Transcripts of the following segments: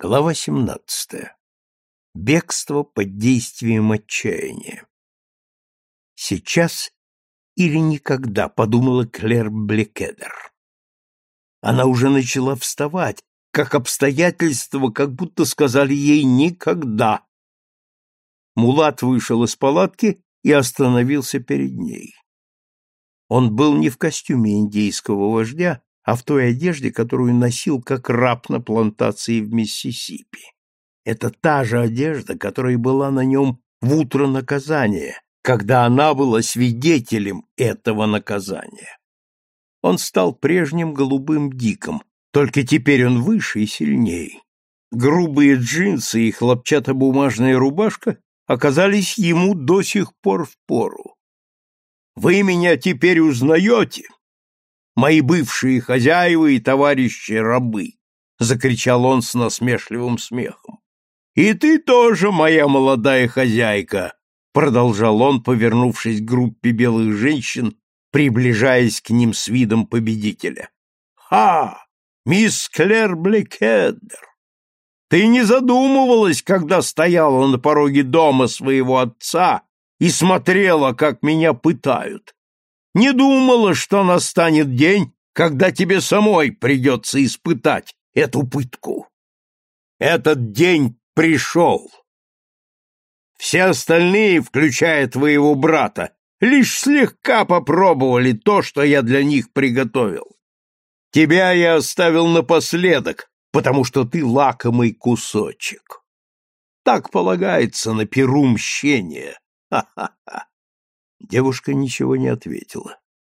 Глава 17. Бегство под действием отчаяния. Сейчас или никогда, подумала Клэр Блекедер. Она уже начала вставать, как обстоятельства как будто сказали ей никогда. Мулат вышел из палатки и остановился перед ней. Он был не в костюме индейского вождя, а в той одежде, которую носил как раб на плантации в Миссисипи. Это та же одежда, которая была на нем в утро наказания, когда она была свидетелем этого наказания. Он стал прежним голубым диком, только теперь он выше и сильнее. Грубые джинсы и хлопчатобумажная рубашка оказались ему до сих пор в пору. «Вы меня теперь узнаете?» Мои бывшие хозяева и товарищи-рабы!» — закричал он с насмешливым смехом. «И ты тоже, моя молодая хозяйка!» — продолжал он, повернувшись к группе белых женщин, приближаясь к ним с видом победителя. «Ха! Мисс Клэр Блекедер! Ты не задумывалась, когда стояла на пороге дома своего отца и смотрела, как меня пытают? Не думала, что настанет день, когда тебе самой придется испытать эту пытку. Этот день пришел. Все остальные, включая твоего брата, лишь слегка попробовали то, что я для них приготовил. Тебя я оставил напоследок, потому что ты лакомый кусочек. Так полагается на перу мщения. Ха-ха-ха. Девушка ничего не ответила.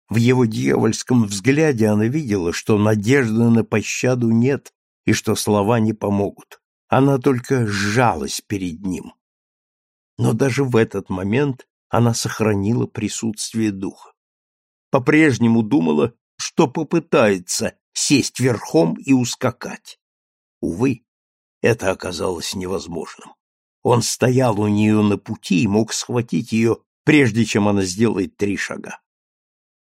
В его дьявольском взгляде она видела, что надежды на пощаду нет и что слова не помогут. Она только сжалась перед ним. Но даже в этот момент она сохранила присутствие духа. По-прежнему думала, что попытается сесть верхом и ускакать. Увы, это оказалось невозможным. Он стоял у нее на пути и мог схватить ее прежде чем она сделает три шага.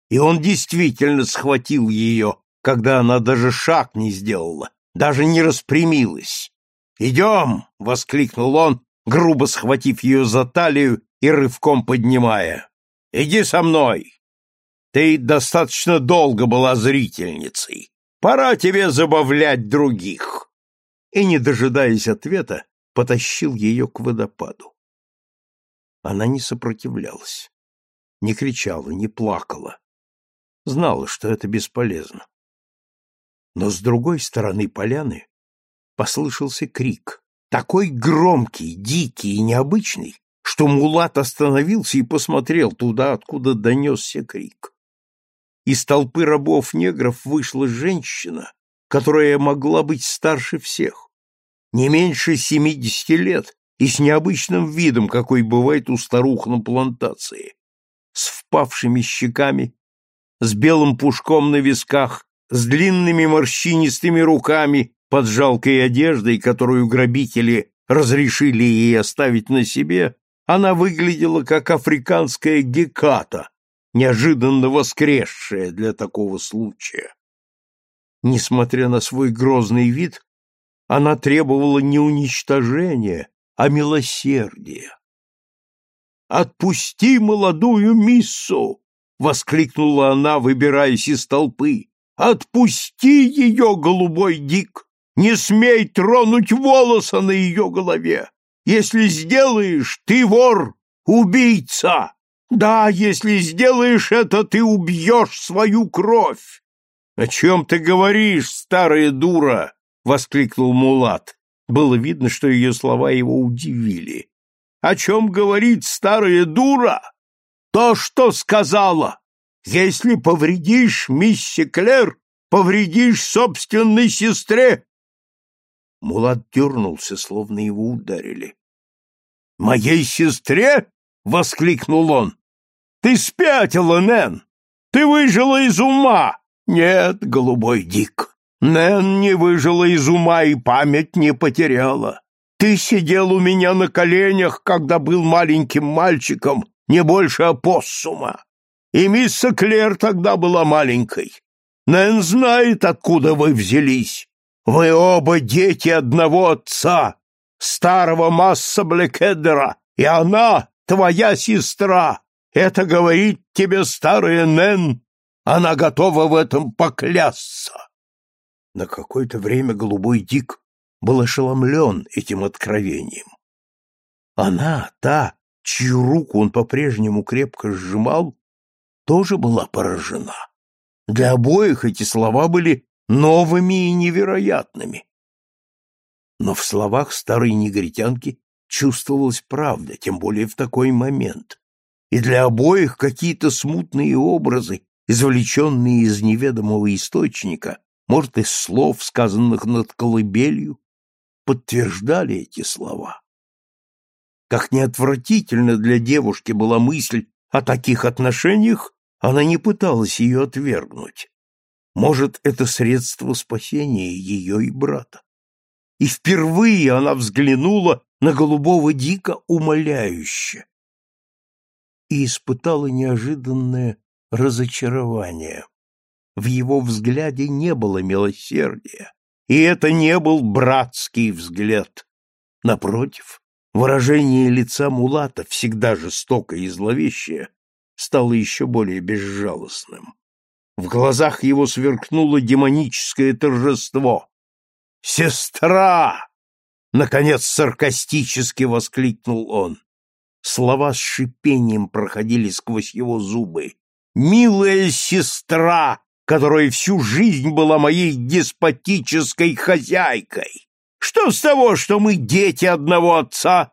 И он действительно схватил ее, когда она даже шаг не сделала, даже не распрямилась. «Идем!» — воскликнул он, грубо схватив ее за талию и рывком поднимая. «Иди со мной! Ты достаточно долго была зрительницей. Пора тебе забавлять других!» И, не дожидаясь ответа, потащил ее к водопаду. Она не сопротивлялась, не кричала, не плакала. Знала, что это бесполезно. Но с другой стороны поляны послышался крик, такой громкий, дикий и необычный, что Мулат остановился и посмотрел туда, откуда донесся крик. Из толпы рабов-негров вышла женщина, которая могла быть старше всех, не меньше семидесяти лет, и с необычным видом, какой бывает у старух на плантации, с впавшими щеками, с белым пушком на висках, с длинными морщинистыми руками под жалкой одеждой, которую грабители разрешили ей оставить на себе, она выглядела как африканская геката, неожиданно воскресшая для такого случая. Несмотря на свой грозный вид, она требовала не уничтожения, а милосердие. «Отпусти молодую миссу!» — воскликнула она, выбираясь из толпы. «Отпусти ее, голубой дик! Не смей тронуть волоса на ее голове! Если сделаешь, ты вор, убийца! Да, если сделаешь это, ты убьешь свою кровь!» «О чем ты говоришь, старая дура?» — воскликнул Мулат. Было видно, что ее слова его удивили. «О чем говорит старая дура? То, что сказала! Если повредишь мисси Клер, повредишь собственной сестре!» Мулат дернулся, словно его ударили. «Моей сестре?» — воскликнул он. «Ты спятила, Нэн! Ты выжила из ума!» «Нет, голубой Дик, Нэн не выжила из ума и память не потеряла. Ты сидел у меня на коленях, когда был маленьким мальчиком, не больше опоссума. И мисс Клер тогда была маленькой. Нэн знает, откуда вы взялись. Вы оба дети одного отца, старого Масса Блекедера, и она твоя сестра. Это говорит тебе старая Нэн. Она готова в этом поклясться. На какое-то время голубой Дик был ошеломлен этим откровением. Она, та, чью руку он по-прежнему крепко сжимал, тоже была поражена. Для обоих эти слова были новыми и невероятными. Но в словах старой негритянки чувствовалась правда, тем более в такой момент. И для обоих какие-то смутные образы, извлеченные из неведомого источника, может, из слов, сказанных над колыбелью, подтверждали эти слова. Как неотвратительно для девушки была мысль о таких отношениях, она не пыталась ее отвергнуть. Может, это средство спасения ее и брата. И впервые она взглянула на голубого дика умоляюще и испытала неожиданное разочарование. В его взгляде не было милосердия, и это не был братский взгляд. Напротив, выражение лица Мулата, всегда жестокое и зловещее, стало еще более безжалостным. В глазах его сверкнуло демоническое торжество. «Сестра!» — наконец саркастически воскликнул он. Слова с шипением проходили сквозь его зубы. «Милая сестра!» Которая всю жизнь была моей деспотической хозяйкой. Что с того, что мы дети одного отца?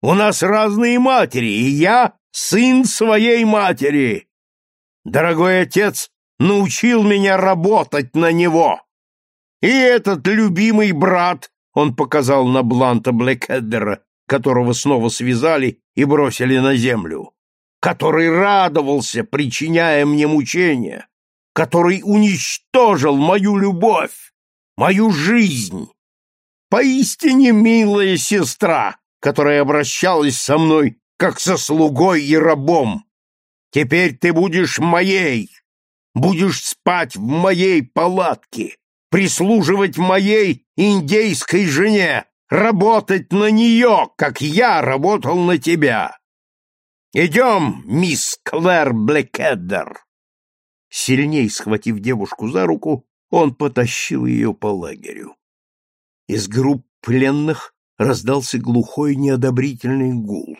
У нас разные матери, и я сын своей матери. Дорогой отец научил меня работать на него. И этот любимый брат, он показал на Бланта Блэкхеддера, которого снова связали и бросили на землю, который радовался, причиняя мне мучения который уничтожил мою любовь, мою жизнь. Поистине милая сестра, которая обращалась со мной как со слугой и рабом. Теперь ты будешь моей, будешь спать в моей палатке, прислуживать моей индейской жене, работать на нее, как я работал на тебя. Идем, мисс Клэр Блекеддер. Сильней схватив девушку за руку, он потащил ее по лагерю. Из групп пленных раздался глухой неодобрительный гул.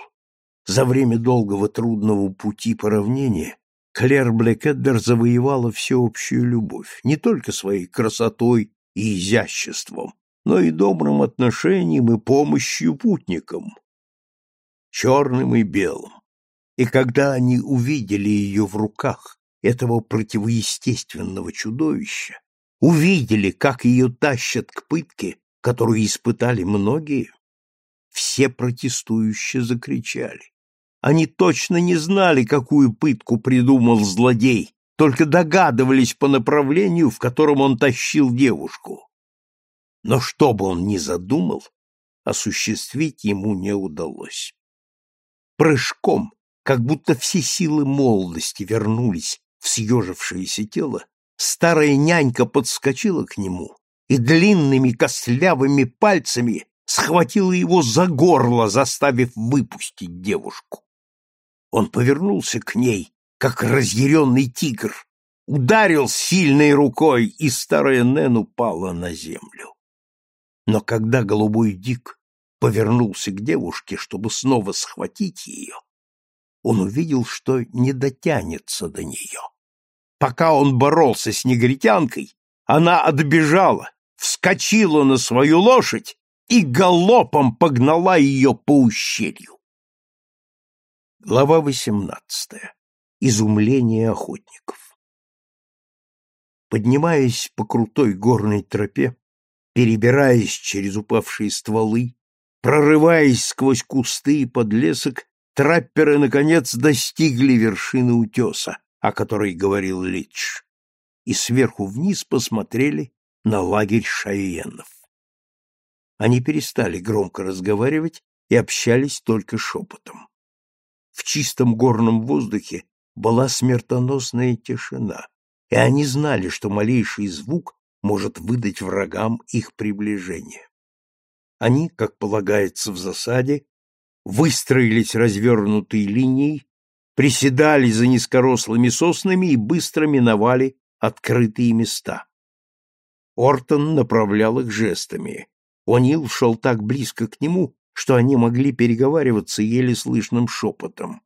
За время долгого трудного пути по равнине Клэр Блекеддер завоевала всеобщую любовь не только своей красотой и изяществом, но и добрым отношением и помощью путникам, черным и белым. И когда они увидели ее в руках этого противоестественного чудовища, увидели, как ее тащат к пытке, которую испытали многие, все протестующие закричали. Они точно не знали, какую пытку придумал злодей, только догадывались по направлению, в котором он тащил девушку. Но что бы он ни задумал, осуществить ему не удалось. Прыжком, как будто все силы молодости вернулись в съежившееся тело, старая нянька подскочила к нему и длинными костлявыми пальцами схватила его за горло, заставив выпустить девушку. Он повернулся к ней, как разъяренный тигр, ударил сильной рукой, и старая Нэн упала на землю. Но когда голубой Дик повернулся к девушке, чтобы снова схватить ее, он увидел, что не дотянется до нее. Пока он боролся с негритянкой, она отбежала, вскочила на свою лошадь и галопом погнала ее по ущелью. Глава восемнадцатая. Изумление охотников. Поднимаясь по крутой горной тропе, перебираясь через упавшие стволы, прорываясь сквозь кусты и подлесок, трапперы, наконец, достигли вершины утеса, о которой говорил Лич, и сверху вниз посмотрели на лагерь шаенов. Они перестали громко разговаривать и общались только шепотом. В чистом горном воздухе была смертоносная тишина, и они знали, что малейший звук может выдать врагам их приближение. Они, как полагается в засаде, выстроились развернутой линией, приседали за низкорослыми соснами и быстро миновали открытые места. Ортон направлял их жестами. О'Нил шел так близко к нему, что они могли переговариваться еле слышным шепотом.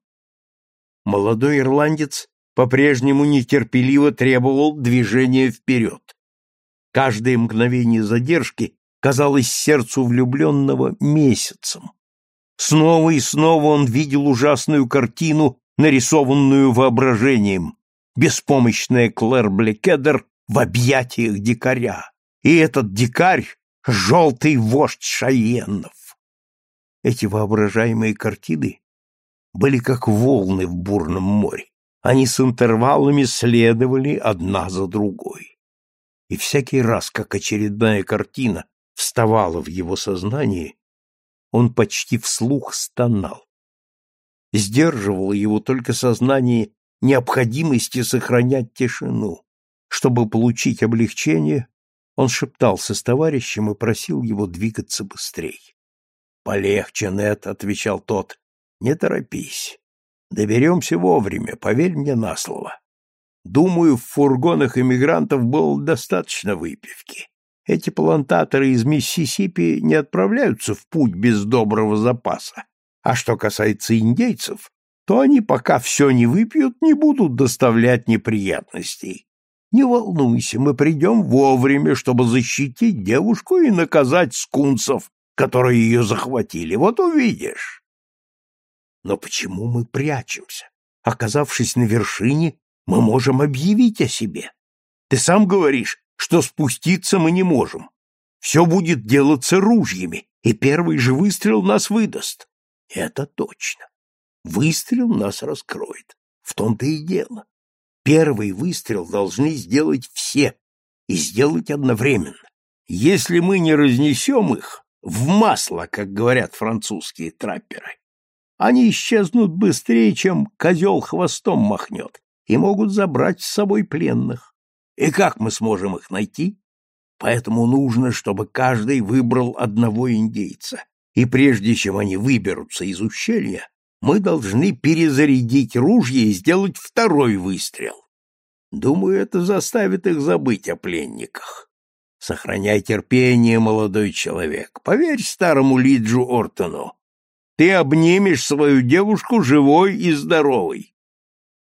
Молодой ирландец по-прежнему нетерпеливо требовал движения вперед. Каждое мгновение задержки казалось сердцу влюбленного месяцем. Снова и снова он видел ужасную картину, нарисованную воображением. Беспомощная Клэр Блекедер в объятиях дикаря. И этот дикарь — желтый вождь Шаеннов. Эти воображаемые картины были как волны в бурном море. Они с интервалами следовали одна за другой. И всякий раз, как очередная картина вставала в его сознании, он почти вслух стонал. Сдерживало его только сознание необходимости сохранять тишину. Чтобы получить облегчение, он шептался с товарищем и просил его двигаться быстрее. «Полегче, Нет», — отвечал тот, — «не торопись. Доберемся вовремя, поверь мне на слово. Думаю, в фургонах иммигрантов было достаточно выпивки. Эти плантаторы из Миссисипи не отправляются в путь без доброго запаса. А что касается индейцев, то они, пока все не выпьют, не будут доставлять неприятностей. Не волнуйся, мы придем вовремя, чтобы защитить девушку и наказать скунсов, которые ее захватили. Вот увидишь. Но почему мы прячемся? Оказавшись на вершине, мы можем объявить о себе. Ты сам говоришь, что спуститься мы не можем. Все будет делаться ружьями, и первый же выстрел нас выдаст. Это точно. Выстрел нас раскроет. В том-то и дело. Первый выстрел должны сделать все, и сделать одновременно. Если мы не разнесем их в масло, как говорят французские трапперы, они исчезнут быстрее, чем козел хвостом махнет, и могут забрать с собой пленных. И как мы сможем их найти? Поэтому нужно, чтобы каждый выбрал одного индейца. И прежде чем они выберутся из ущелья, мы должны перезарядить ружья и сделать второй выстрел. Думаю, это заставит их забыть о пленниках. Сохраняй терпение, молодой человек. Поверь старому Лиджу Ортону, ты обнимешь свою девушку живой и здоровой.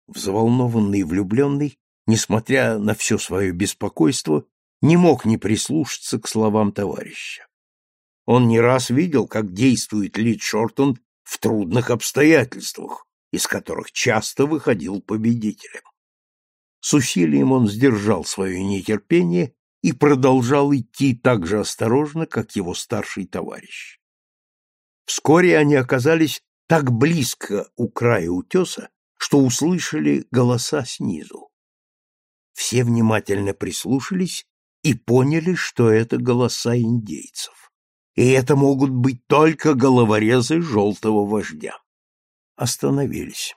Взволнованный и влюбленный, несмотря на все свое беспокойство, не мог не прислушаться к словам товарища. Он не раз видел, как действует Лид Шортон в трудных обстоятельствах, из которых часто выходил победителем. С усилием он сдержал свое нетерпение и продолжал идти так же осторожно, как его старший товарищ. Вскоре они оказались так близко у края утеса, что услышали голоса снизу. Все внимательно прислушались и поняли, что это голоса индейцев. И это могут быть только головорезы желтого вождя. Остановились.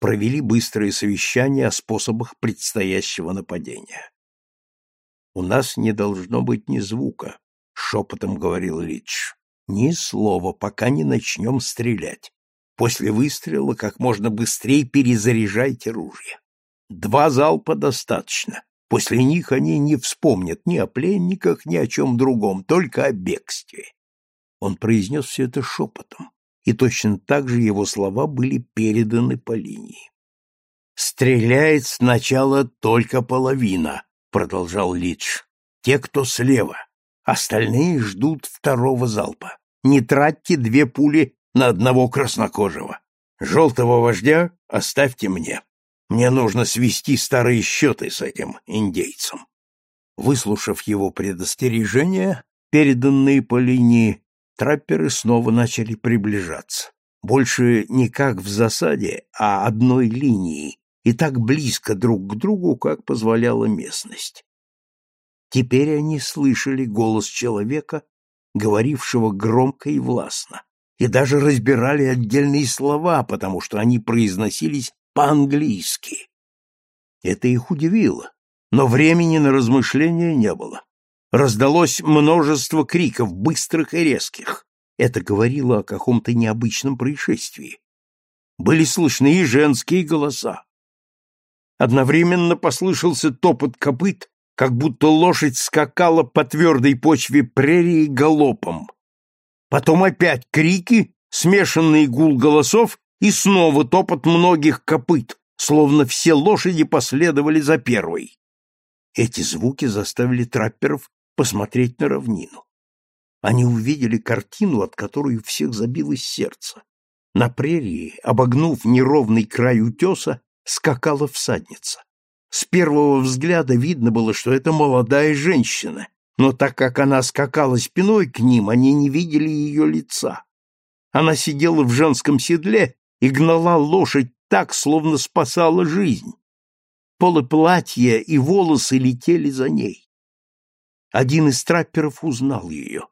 Провели быстрое совещание о способах предстоящего нападения. «У нас не должно быть ни звука», — шепотом говорил Лич. Ни слова, пока не начнем стрелять. После выстрела как можно быстрее перезаряжайте ружья. Два залпа достаточно. После них они не вспомнят ни о пленниках, ни о чем другом, только о бегстве. Он произнес все это шепотом, и точно так же его слова были переданы по линии. «Стреляет сначала только половина», — продолжал Лидж. «Те, кто слева. Остальные ждут второго залпа. Не тратьте две пули на одного краснокожего. Желтого вождя оставьте мне. Мне нужно свести старые счеты с этим индейцем. Выслушав его предостережения, переданные по линии, трапперы снова начали приближаться. Больше не как в засаде, а одной линией, и так близко друг к другу, как позволяла местность. Теперь они слышали голос человека, говорившего громко и властно, и даже разбирали отдельные слова, потому что они произносились по-английски. Это их удивило, но времени на размышления не было. Раздалось множество криков, быстрых и резких. Это говорило о каком-то необычном происшествии. Были слышны и женские голоса. Одновременно послышался топот копыт, как будто лошадь скакала по твердой почве прерии галопом. Потом опять крики, смешанный гул голосов и снова топот многих копыт, словно все лошади последовали за первой. Эти звуки заставили трапперов посмотреть на равнину. Они увидели картину, от которой у всех забилось сердце. На прерии, обогнув неровный край утеса, скакала всадница. С первого взгляда видно было, что это молодая женщина, но так как она скакала спиной к ним, они не видели ее лица. Она сидела в женском седле и гнала лошадь так, словно спасала жизнь. Полы платья и волосы летели за ней. Один из трапперов узнал ее.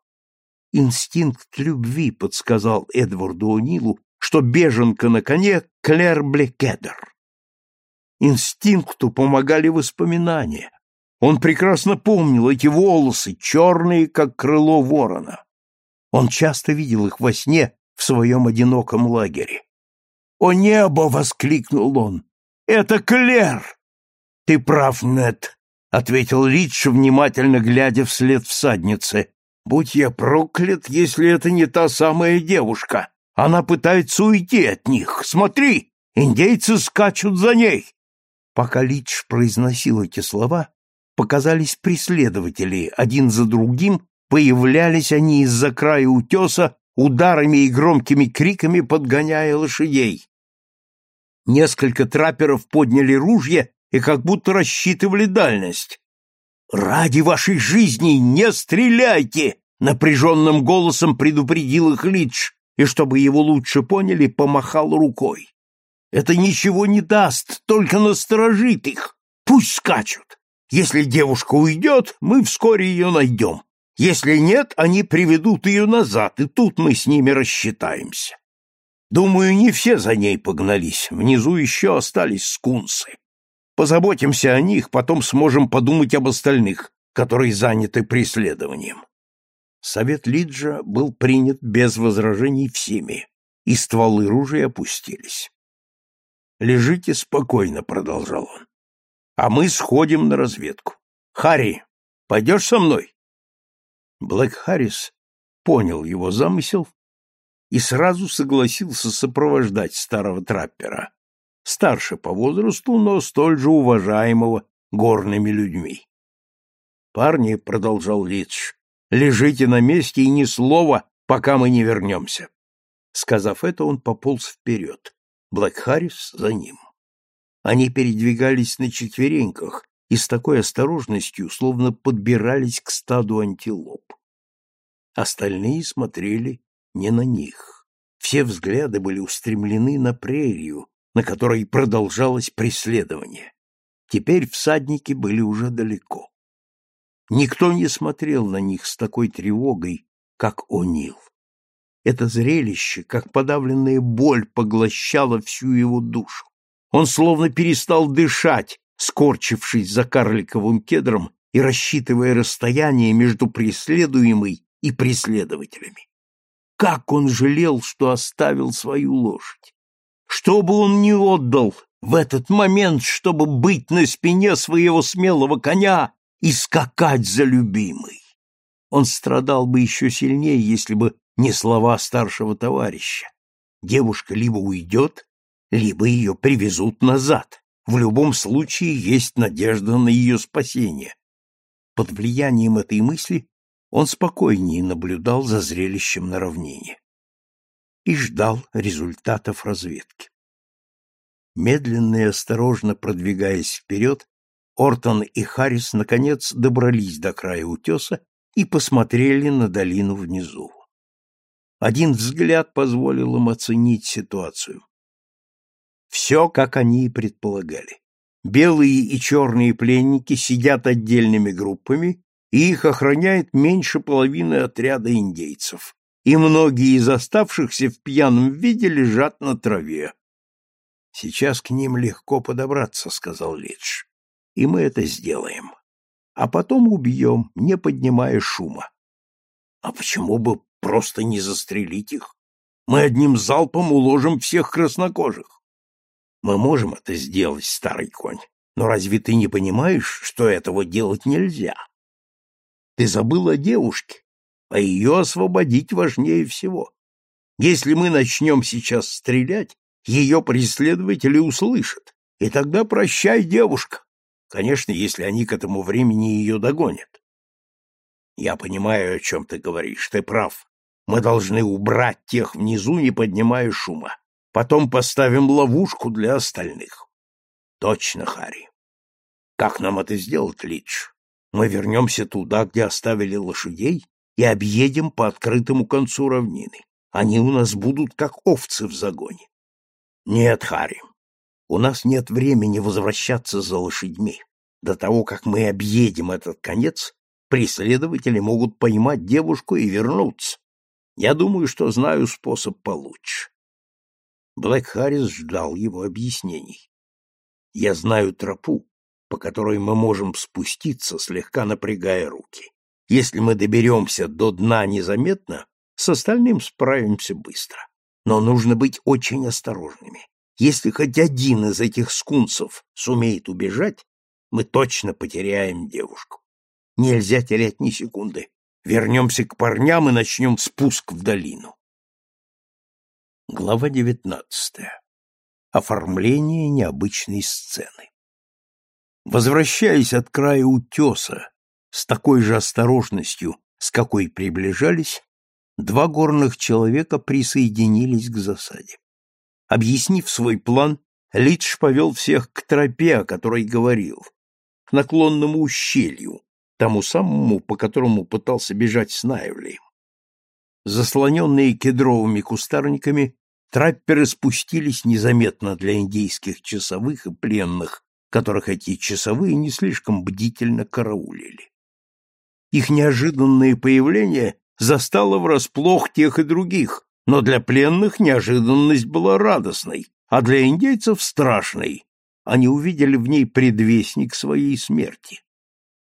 Инстинкт любви подсказал Эдварду О'Нилу, что беженка на коне Клэр Блекедер. Инстинкту помогали воспоминания. Он прекрасно помнил эти волосы, черные, как крыло ворона. Он часто видел их во сне в своем одиноком лагере. «О небо!» — воскликнул он. «Это Клэр!» «Ты прав, Нет, ответил Лидж, внимательно глядя вслед всаднице. «Будь я проклят, если это не та самая девушка. Она пытается уйти от них. Смотри, индейцы скачут за ней!» Пока Лидж произносил эти слова, показались преследователи, один за другим появлялись они из-за края утеса, ударами и громкими криками подгоняя лошадей. Несколько трапперов подняли ружья и как будто рассчитывали дальность. «Ради вашей жизни не стреляйте!» — напряженным голосом предупредил их Лидж, и, чтобы его лучше поняли, помахал рукой. Это ничего не даст, только насторожит их. Пусть скачут. Если девушка уйдет, мы вскоре ее найдем. Если нет, они приведут ее назад, и тут мы с ними рассчитаемся. Думаю, не все за ней погнались, внизу еще остались скунсы. Позаботимся о них, потом сможем подумать об остальных, которые заняты преследованием. Совет Лиджа был принят без возражений всеми, и стволы ружей опустились. Лежите спокойно, продолжал он. А мы сходим на разведку. Харри, пойдешь со мной? Блэк Харрис понял его замысел и сразу согласился сопровождать старого траппера, старше по возрасту, но столь же уважаемого горными людьми. «Парни», — продолжал Лидж, — «лежите на месте и ни слова, пока мы не вернемся». Сказав это, он пополз вперед. Блэк Харрис за ним. Они передвигались на четвереньках и с такой осторожностью, словно подбирались к стаду антилоп. Остальные смотрели не на них. Все взгляды были устремлены на прерию, на которой продолжалось преследование. Теперь всадники были уже далеко. Никто не смотрел на них с такой тревогой, как О'Нил. Это зрелище, как подавленная боль, поглощало всю его душу. Он словно перестал дышать, скорчившись за карликовым кедром и рассчитывая расстояние между преследуемой и преследователями. Как он жалел, что оставил свою лошадь! Что бы он ни отдал в этот момент, чтобы быть на спине своего смелого коня и скакать за любимой! Он страдал бы еще сильнее, если бы не слова старшего товарища. Девушка либо уйдет, либо ее привезут назад. В любом случае есть надежда на ее спасение. Под влиянием этой мысли он спокойнее наблюдал за зрелищем на равнине и ждал результатов разведки. Медленно и осторожно продвигаясь вперед, Ортон и Харрис наконец добрались до края утеса и посмотрели на долину внизу. Один взгляд позволил им оценить ситуацию. Все, как они и предполагали. Белые и черные пленники сидят отдельными группами, и их охраняет меньше половины отряда индейцев, и многие из оставшихся в пьяном виде лежат на траве. «Сейчас к ним легко подобраться», — сказал Лидж, — «и мы это сделаем. а потом убьем, не поднимая шума. А почему бы просто не застрелить их? Мы одним залпом уложим всех краснокожих. Мы можем это сделать, старый конь, но разве ты не понимаешь, что этого делать нельзя? Ты забыл о девушке, а ее освободить важнее всего. Если мы начнем сейчас стрелять, ее преследователи услышат, и тогда прощай, девушка. Конечно, если они к этому времени ее догонят. Я понимаю, о чем ты говоришь, ты прав. Мы должны убрать тех внизу, не поднимая шума. Потом поставим ловушку для остальных. Точно, Хари. Как нам это сделать, Лидж? Мы вернемся туда, где оставили лошадей, и объедем по открытому концу равнины. Они у нас будут как овцы в загоне. Нет, Хари, у нас нет времени возвращаться за лошадьми. До того, как мы объедем этот конец, преследователи могут поймать девушку и вернуться. Я думаю, что знаю способ получше. Блэк Харрис ждал его объяснений. Я знаю тропу, по которой мы можем спуститься, слегка напрягая руки. Если мы доберемся до дна незаметно, с остальным справимся быстро. Но нужно быть очень осторожными. Если хоть один из этих скунсов сумеет убежать, мы точно потеряем девушку. Нельзя терять ни секунды. Вернемся к парням и начнем спуск в долину. Глава девятнадцатая. Оформление необычной сцены. Возвращаясь от края утеса с такой же осторожностью, с какой приближались, два горных человека присоединились к засаде. Объяснив свой план, Лидж повел всех к тропе, о которой говорил, к наклонному ущелью, тому самому, по которому пытался бежать с Найвлием. Заслоненные кедровыми кустарниками, трапперы спустились незаметно для индейских часовых и пленных, которых эти часовые не слишком бдительно караулили. Их неожиданное появление застало врасплох тех и других, но для пленных неожиданность была радостной, а для индейцев страшной. Они увидели в ней предвестник своей смерти.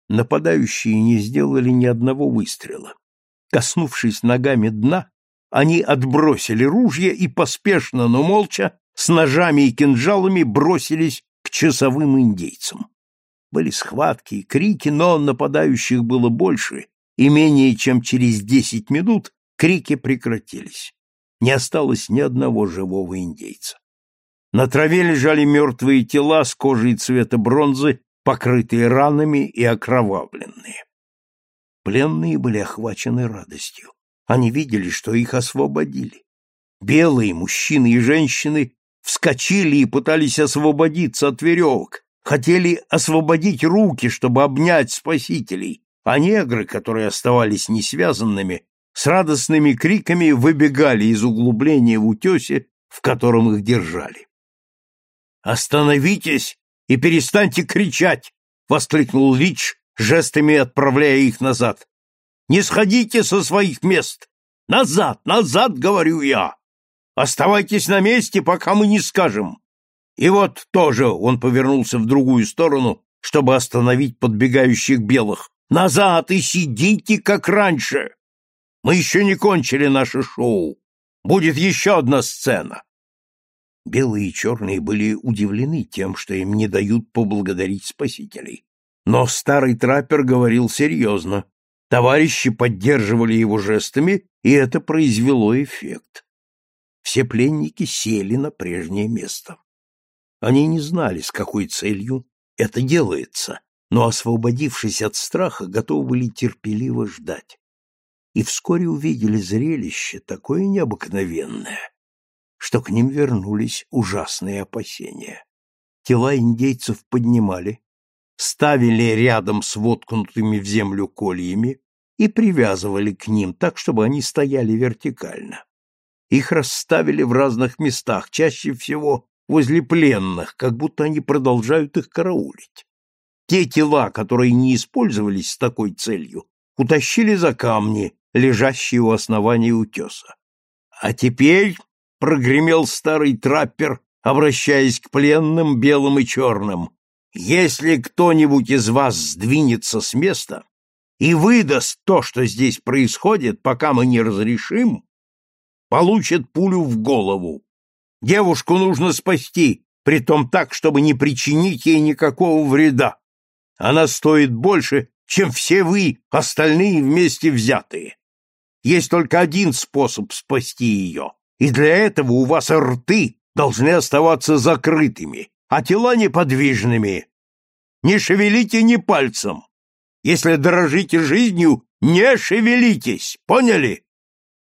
Нападающие не сделали ни одного выстрела. Коснувшись ногами дна, они отбросили ружья и поспешно, но молча, с ножами и кинжалами бросились к часовым индейцам. Были схватки и крики, но нападающих было больше, и менее чем через десять минут крики прекратились не осталось ни одного живого индейца. На траве лежали мертвые тела с кожей цвета бронзы, покрытые ранами и окровавленные. Пленные были охвачены радостью. Они видели, что их освободили. Белые мужчины и женщины вскочили и пытались освободиться от веревок, хотели освободить руки, чтобы обнять спасителей, а негры, которые оставались несвязанными, с радостными криками выбегали из углубления в утесе, в котором их держали. «Остановитесь и перестаньте кричать!» — воскликнул Лич, жестами отправляя их назад. «Не сходите со своих мест! Назад, назад, говорю я! Оставайтесь на месте, пока мы не скажем!» И вот тоже он повернулся в другую сторону, чтобы остановить подбегающих белых. «Назад и сидите, как раньше!» Мы еще не кончили наше шоу. Будет еще одна сцена. Белые и черные были удивлены тем, что им не дают поблагодарить спасителей. Но старый траппер говорил серьезно. Товарищи поддерживали его жестами, и это произвело эффект. Все пленники сели на прежнее место. Они не знали, с какой целью это делается, но, освободившись от страха, готовы были терпеливо ждать и вскоре увидели зрелище такое необыкновенное, что к ним вернулись ужасные опасения. Тела индейцев поднимали, ставили рядом с воткнутыми в землю кольями и привязывали к ним так, чтобы они стояли вертикально. Их расставили в разных местах, чаще всего возле пленных, как будто они продолжают их караулить. Те тела, которые не использовались с такой целью, утащили за камни лежащий у основания утеса. А теперь, — прогремел старый траппер, обращаясь к пленным белым и черным, — Если кто-нибудь из вас сдвинется с места и выдаст то, что здесь происходит, пока мы не разрешим, получит пулю в голову. Девушку нужно спасти, притом так, чтобы не причинить ей никакого вреда. Она стоит больше, чем все вы, остальные вместе взятые. Есть только один способ спасти ее, и для этого у вас рты должны оставаться закрытыми, а тела неподвижными. Не шевелите ни пальцем. Если дорожите жизнью, не шевелитесь, поняли?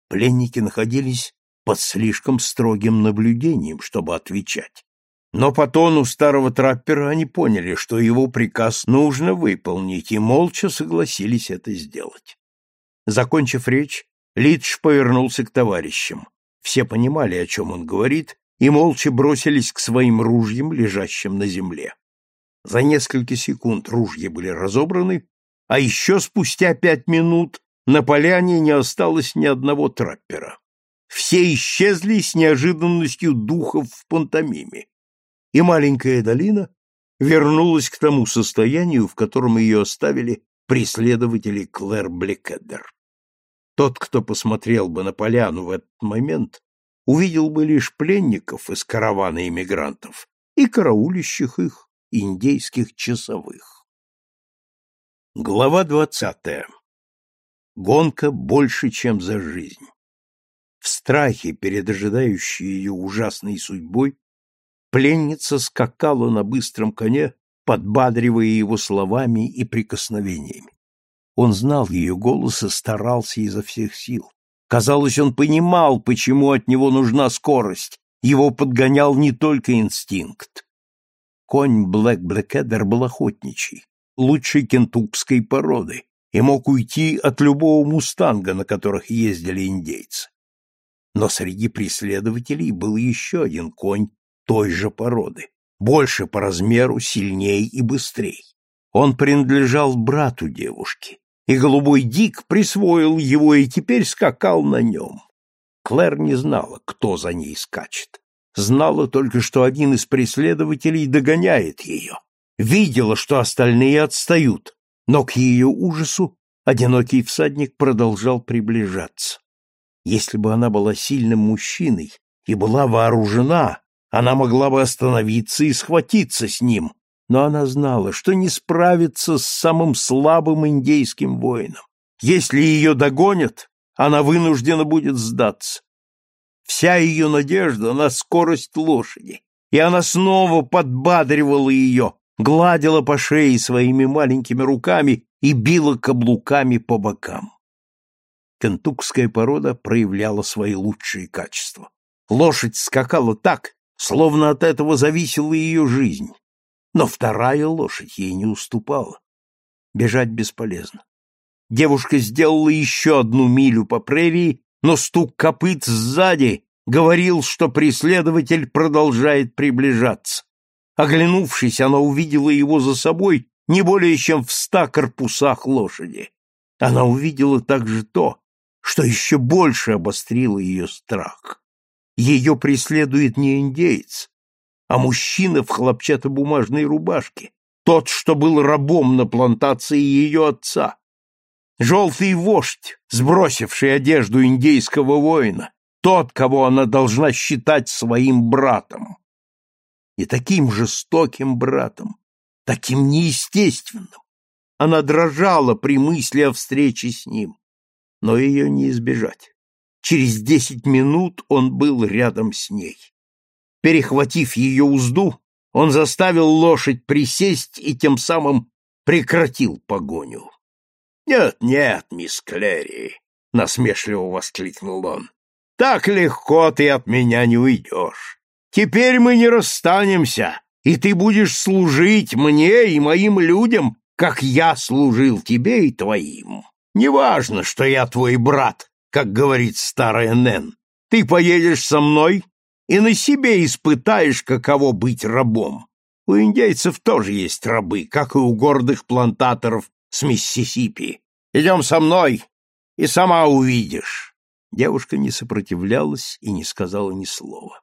Пленники находились под слишком строгим наблюдением, чтобы отвечать. Но по тону старого траппера они поняли, что его приказ нужно выполнить, и молча согласились это сделать. Закончив речь, Лидж повернулся к товарищам. Все понимали, о чем он говорит, и молча бросились к своим ружьям, лежащим на земле. За несколько секунд ружья были разобраны, а еще спустя пять минут на поляне не осталось ни одного траппера. Все исчезли с неожиданностью духов в пантомиме, и маленькая долина вернулась к тому состоянию, в котором ее оставили преследователи Клэр Блекеддер. Тот, кто посмотрел бы на поляну в этот момент, увидел бы лишь пленников из каравана иммигрантов и караулищих их индейских часовых. Глава двадцатая. Гонка больше, чем за жизнь. В страхе перед ожидающей ее ужасной судьбой пленница скакала на быстром коне, подбадривая его словами и прикосновениями. Он знал ее голос и старался изо всех сил. Казалось, он понимал, почему от него нужна скорость. Его подгонял не только инстинкт. Конь Блэк Блэкедер был охотничий, лучшей кентукской породы, и мог уйти от любого мустанга, на которых ездили индейцы. Но среди преследователей был еще один конь той же породы, больше по размеру, сильней и быстрей. Он принадлежал брату девушки, и голубой Дик присвоил его и теперь скакал на нем. Клэр не знала, кто за ней скачет. Знала только, что один из преследователей догоняет ее. Видела, что остальные отстают, но к ее ужасу одинокий всадник продолжал приближаться. Если бы она была сильным мужчиной и была вооружена, она могла бы остановиться и схватиться с ним, но она знала, что не справится с самым слабым индейским воином. Если ее догонят, она вынуждена будет сдаться. Вся ее надежда на скорость лошади, и она снова подбадривала ее, гладила по шее своими маленькими руками и била каблуками по бокам. Кентукская порода проявляла свои лучшие качества. Лошадь скакала так, словно от этого зависела ее жизнь. Но вторая лошадь ей не уступала. Бежать бесполезно. Девушка сделала еще одну милю по прерии, но стук копыт сзади говорил, что преследователь продолжает приближаться. Оглянувшись, она увидела его за собой не более чем в ста корпусах лошади. Она увидела также то, что еще больше обострило ее страх. Ее преследует не индеец, а мужчина в хлопчатобумажной рубашке, тот, что был рабом на плантации ее отца. Желтый вождь, сбросивший одежду индейского воина, тот, кого она должна считать своим братом. И таким жестоким братом, таким неестественным. Она дрожала при мысли о встрече с ним, но ее не избежать. Через десять минут он был рядом с ней. Перехватив ее узду, он заставил лошадь присесть и тем самым прекратил погоню. «Нет, нет, мисс Клэри!» — насмешливо воскликнул он. «Так легко ты от меня не уйдешь. Теперь мы не расстанемся, и ты будешь служить мне и моим людям, как я служил тебе и твоим. Неважно, что я твой брат, как говорит старая Нэн. Ты поедешь со мной и на себе испытаешь, каково быть рабом. У индейцев тоже есть рабы, как и у гордых плантаторов с Миссисипи. Идем со мной, и сама увидишь. Девушка не сопротивлялась и не сказала ни слова.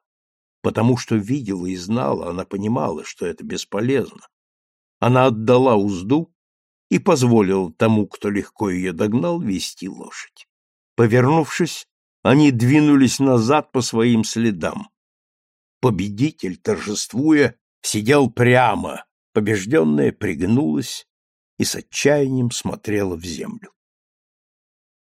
Потому что видела и знала, она понимала, что это бесполезно. она отдала узду и позволила тому, кто легко ее догнал, вести лошадь. Повернувшись, они двинулись назад по своим следам. Победитель, торжествуя, сидел прямо, побежденная пригнулась и с отчаянием смотрела в землю.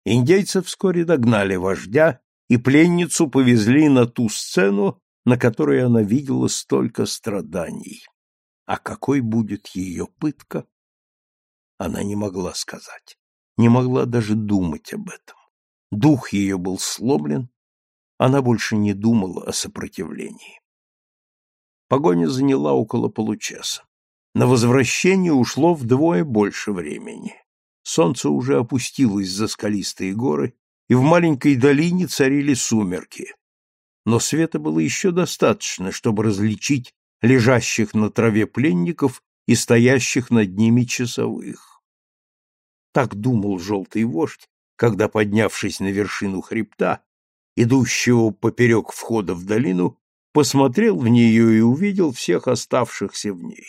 Индейцы вскоре догнали вождя, и пленницу повезли на ту сцену, на которой она видела столько страданий. А какой будет ее пытка, она не могла сказать, не могла даже думать об этом. Дух ее был сломлен, она больше не думала о сопротивлении. Погоня заняла около получаса. На возвращение ушло вдвое больше времени. Солнце уже опустилось за скалистые горы, и в маленькой долине царили сумерки. Но света было еще достаточно, чтобы различить лежащих на траве пленников и стоящих над ними часовых. Так думал желтый вождь, когда, поднявшись на вершину хребта, идущего поперек входа в долину, посмотрел в нее и увидел всех оставшихся в ней.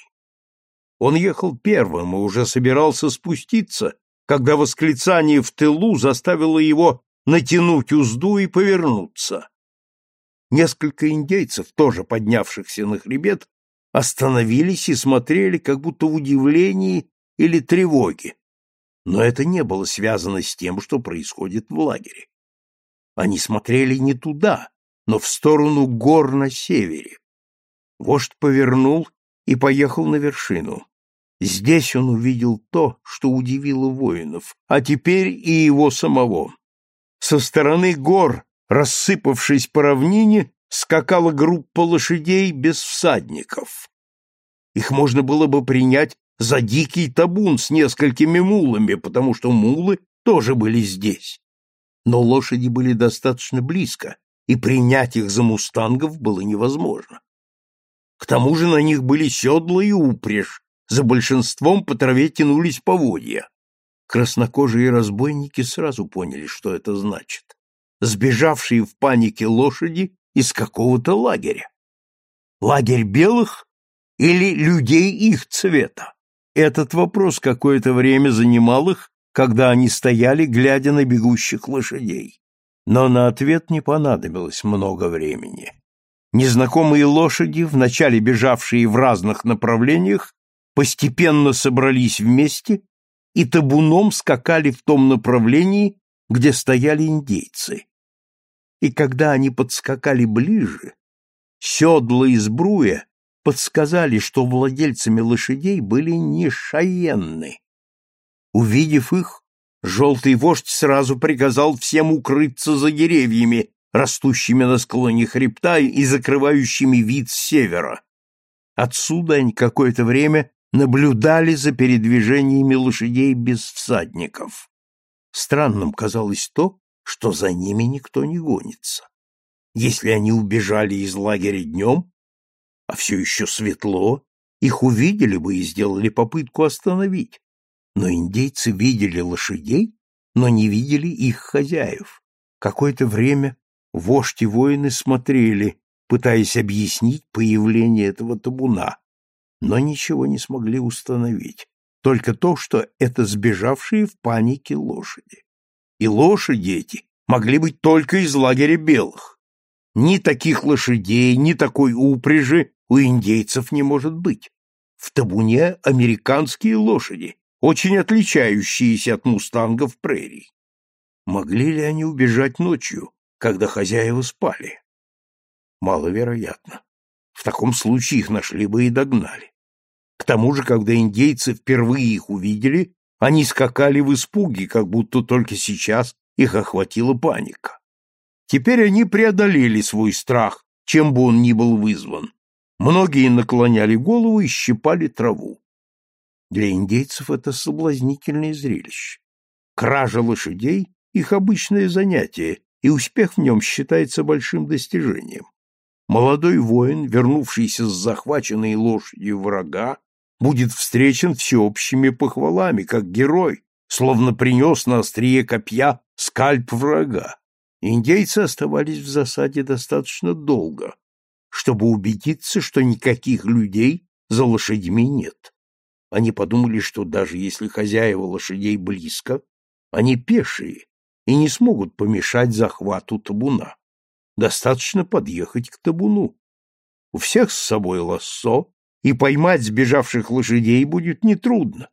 Он ехал первым и уже собирался спуститься, когда восклицание в тылу заставило его натянуть узду и повернуться. Несколько индейцев, тоже поднявшихся на хребет, остановились и смотрели как будто в удивлении или тревоге. Но это не было связано с тем, что происходит в лагере. Они смотрели не туда, но в сторону гор на севере. Вождь повернул и поехал на вершину. Здесь он увидел то, что удивило воинов, а теперь и его самого. Со стороны гор, рассыпавшись по равнине, скакала группа лошадей без всадников. Их можно было бы принять за дикий табун с несколькими мулами, потому что мулы тоже были здесь. Но лошади были достаточно близко, и принять их за мустангов было невозможно. К тому же на них были седла и упряжь, за большинством по траве тянулись поводья. Краснокожие разбойники сразу поняли, что это значит. Сбежавшие в панике лошади из какого-то лагеря. Лагерь белых или людей их цвета? Этот вопрос какое-то время занимал их, когда они стояли, глядя на бегущих лошадей. Но на ответ не понадобилось много времени. Незнакомые лошади, вначале бежавшие в разных направлениях, постепенно собрались вместе и табуном скакали в том направлении, где стояли индейцы. И когда они подскакали ближе, седла и сбруя подсказали, что владельцами лошадей были не шаенны. Увидев их, желтый вождь сразу приказал всем укрыться за деревьями, растущими на склоне хребта и закрывающими вид с севера. Отсюда они какое-то время наблюдали за передвижениями лошадей без всадников. Странным казалось то, что за ними никто не гонится. Если они убежали из лагеря днем, а все еще светло, их увидели бы и сделали попытку остановить. Но индейцы видели лошадей, но не видели их хозяев. Какое-то время вождь и воины смотрели, пытаясь объяснить появление этого табуна, но ничего не смогли установить, только то, что это сбежавшие в панике лошади. И лошади эти могли быть только из лагеря белых. Ни таких лошадей, ни такой упряжи у индейцев не может быть. В табуне американские лошади, очень отличающиеся от мустангов прерий. Могли ли они убежать ночью, когда хозяева спали? Маловероятно. В таком случае их нашли бы и догнали. К тому же, когда индейцы впервые их увидели, они скакали в испуге, как будто только сейчас их охватила паника. Теперь они преодолели свой страх, чем бы он ни был вызван. Многие наклоняли голову и щипали траву. Для индейцев это соблазнительное зрелище. Кража лошадей — их обычное занятие, и успех в нем считается большим достижением. Молодой воин, вернувшийся с захваченной лошадью врага, будет встречен всеобщими похвалами, как герой, словно принес на острие копья скальп врага. Индейцы оставались в засаде достаточно долго, чтобы убедиться, что никаких людей за лошадьми нет. Они подумали, что даже если хозяева лошадей близко, они пешие и не смогут помешать захвату табуна. Достаточно подъехать к табуну. У всех с собой лассо, и поймать сбежавших лошадей будет нетрудно.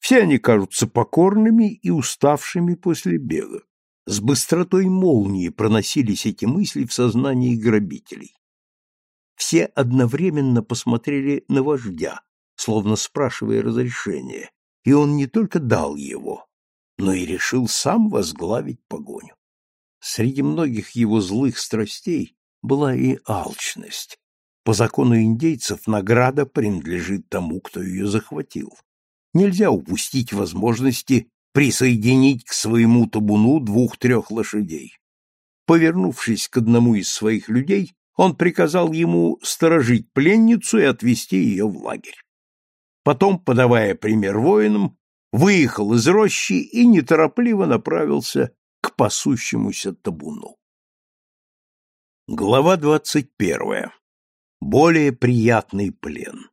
Все они кажутся покорными и уставшими после бега. С быстротой молнии проносились эти мысли в сознании грабителей. Все одновременно посмотрели на вождя, словно спрашивая разрешения, и он не только дал его, но и решил сам возглавить погоню. Среди многих его злых страстей была и алчность. По закону индейцев награда принадлежит тому, кто ее захватил. Нельзя упустить возможности присоединить к своему табуну двух-трех лошадей. Повернувшись к одному из своих людей, он приказал ему сторожить пленницу и отвезти ее в лагерь. Потом, подавая пример воинам, выехал из рощи и неторопливо направился к пасущемуся табуну. Глава двадцать первая. Более приятный плен.